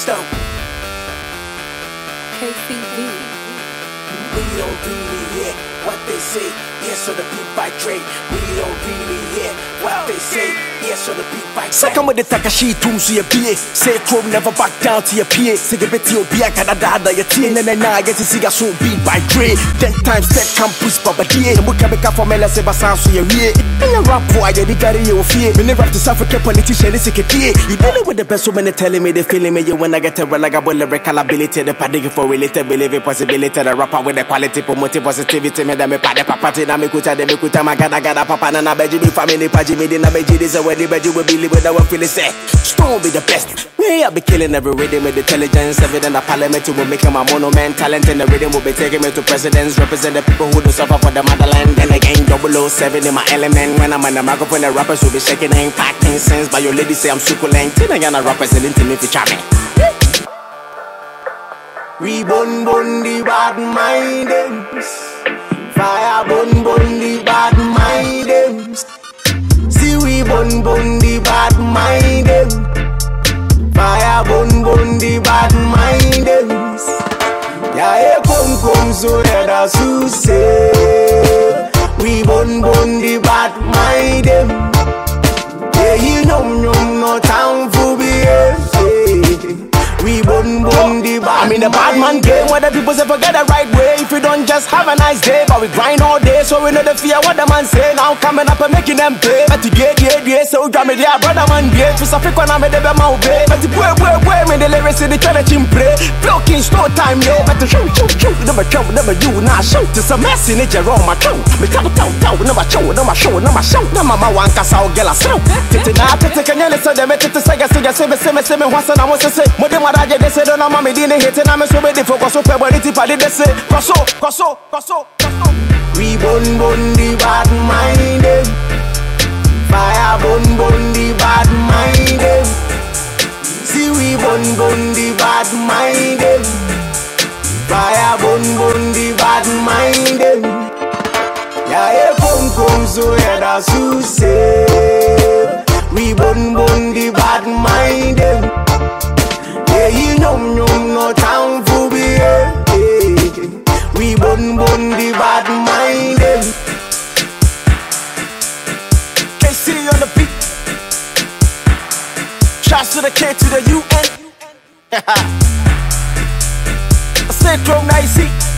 Stone. KCB. We don't really hear what they say. Yes, on the beat by Dre. We don't really hear what they say. Yes, on the beat by Dre. Second with the Takashi Tumsu your PA. Say chrome never back down to your PA. Say the bit your PA Canada your teen and then I get to see a soon beat by Dre. Ten times that campus Baba DA. And we can make up for Mela Sebasan so you're here. And a rap boy, you carry your fear. When they rap to South African politician, it's a kid. You dealing with the best woman telling me they feeling me. You when I get a reliable lyrical ability, the padding for related believing possibility. The rapper with the quality, promoting positivity. Me that me pade papati na me kuta de me kuta magada gada gada papa na na beji be family paji me de na beji this a wedding beji we believe with one feeling say. Stone be the best. Me I be killing every rhythm with intelligence. Evident the parliament will make him a monument. Talent in the rhythm will be taking me to presidents. Represent the people who do suffer for the motherland. Then again, 007 in my element. When I'm on the microphone, the rappers will be shaking and packing sense. But your lady say I'm succulent. Tina Yana rappers and into me for charming. We bun bun the bad mindeds. Fire bun bun the bad mindeds. See we bun bun the bad mindeds. Fire bun bun the bad mindeds. Yeah, eh, come come so that I say. We bun bun the bad minded. I'm in the bad man game where the people say forget the right way. If you don't just have a nice day, but we grind all day, so we know the fear what the man say. Now coming up and making them pay. But to get yeah yeah, so we me there, brother man yeah. To suffer when I'm in the my way. But to boy boy boy, me the lyrics in the channel chimple. Broken no time yo. But to show show show, never show never you now show. To some mess in it Jerome my show. Me come tell tell, never show, never show, never show. Na mama wanka sa ogela so. Tete na tete kanyele so dem tete sega sega sebe sebe sebe wasa na mo se se. Mo de maraje de se do na mama di ne hete na me so be de focus so pe body ti pa de se. Koso koso koso koso. We bun bun the bad minded. Eh? Fire bun bun the bad minded. Eh? See we bun bun the bad minded. Eh? Fire bun bun the bad minded. Yeah, yeah, come come so yeah, that's who say. We bun bun the bad minded. To the K to the UN. I said, Chrome 90.